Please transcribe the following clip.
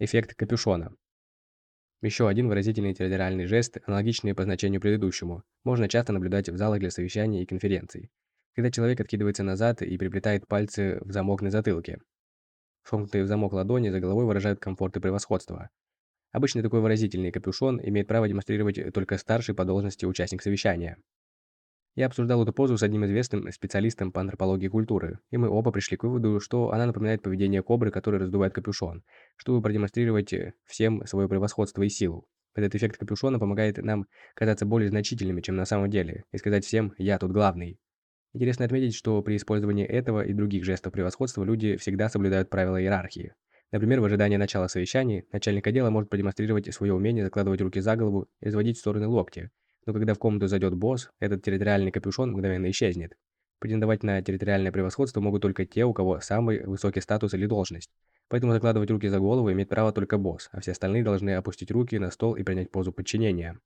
Эффект капюшона. Еще один выразительный территориальный жест, аналогичный по значению предыдущему, можно часто наблюдать в залах для совещаний и конференций, когда человек откидывается назад и приплетает пальцы в замок на затылке. Сомкнутые в замок ладони за головой выражают комфорт и превосходство. Обычно такой выразительный капюшон имеет право демонстрировать только старший по должности участник совещания. Я обсуждал эту позу с одним известным специалистом по антропологии культуры, и мы оба пришли к выводу, что она напоминает поведение кобры, которая раздувает капюшон, чтобы продемонстрировать всем свое превосходство и силу. Этот эффект капюшона помогает нам казаться более значительными, чем на самом деле, и сказать всем «я тут главный». Интересно отметить, что при использовании этого и других жестов превосходства люди всегда соблюдают правила иерархии. Например, в ожидании начала совещаний начальник отдела может продемонстрировать свое умение закладывать руки за голову и разводить в стороны локти, но когда в комнату зайдет босс, этот территориальный капюшон мгновенно исчезнет. Претендовать на территориальное превосходство могут только те, у кого самый высокий статус или должность. Поэтому закладывать руки за голову имеет право только босс, а все остальные должны опустить руки на стол и принять позу подчинения.